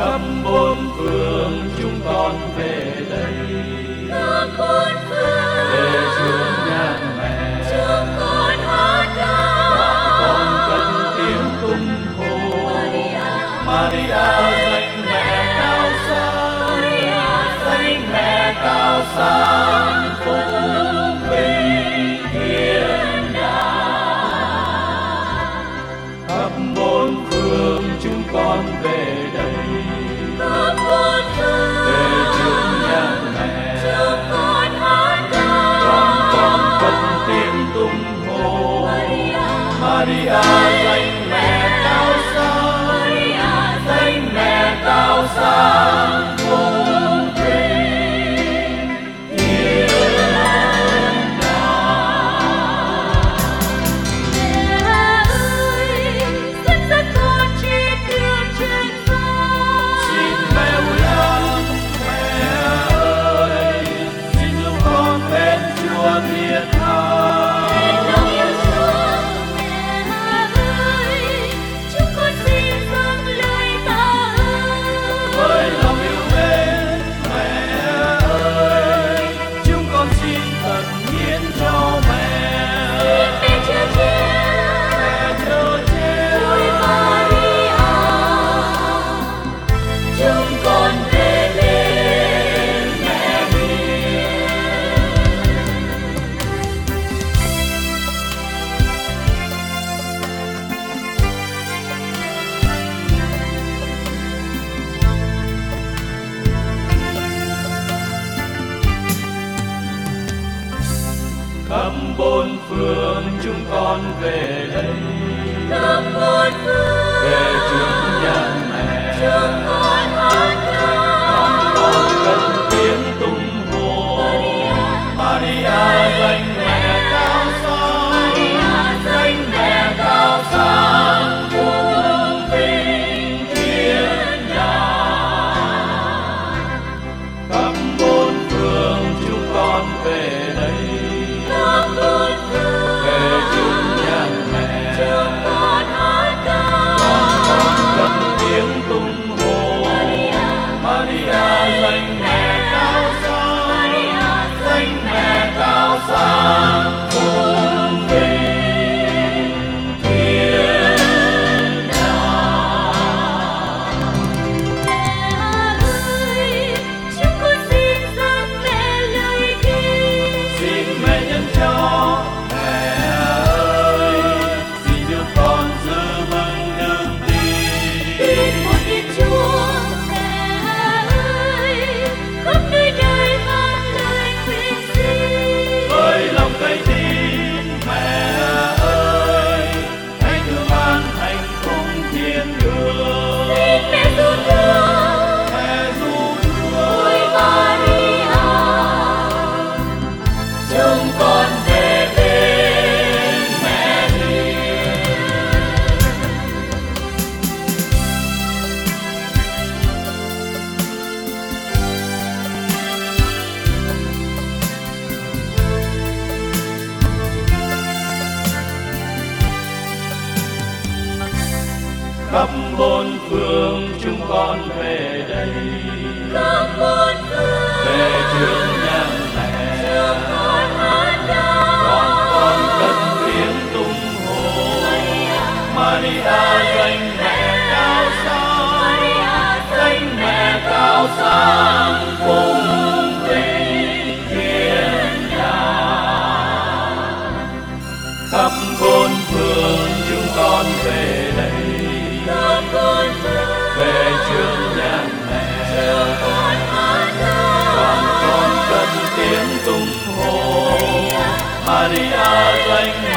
khắp bốn phương chúng con về đây. Khắp bốn phương về chúa nhà mẹ. Chúng con hát ca con cất tiếng tung hô. Maria, Maria danh mẹ cao xa Maria. Danh mẹ cao xa con về đây. Maria. chúng con về đây. khắp bốn phương chúng con về đây. Khắp bốn phương về trường nhạc mẹ, trước con hát ca đoàn con cất tiếng tung hồ Maria, Maria danh mẹ cao sang. Maria danh mẹ cao sang. về trường nhà mẹ. Đoàn con cất tiếng tung hồn Maria danh